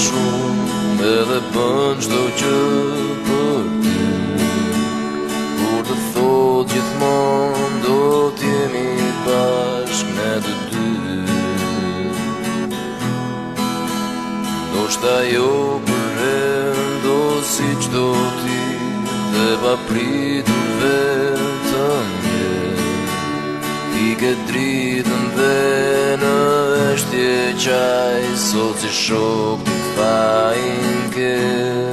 shumë Edhe bën qdo që për ty Kur të thot gjithmon Do t'jemi bashk me të dy Do shta jo për e Do si qdo ti Dhe pa pritur vetë të nje Ti ke dritën dhe në möchte ich ein solches Schock nicht feigen.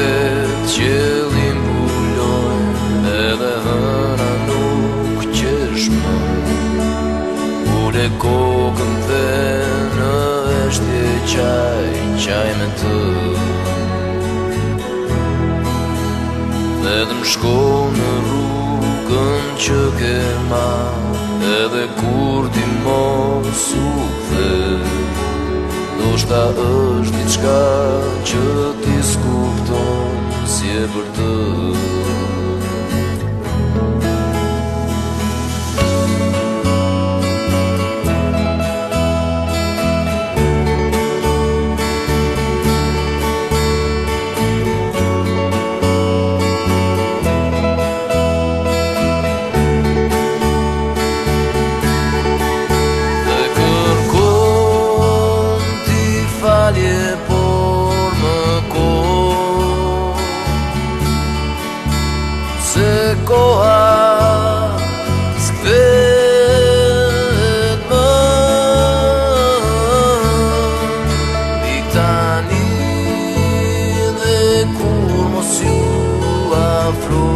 të qaj, qaj me të Edhe më shko në rrugën që ke ma Edhe kur ti mos u the Do shta është një diçka që të från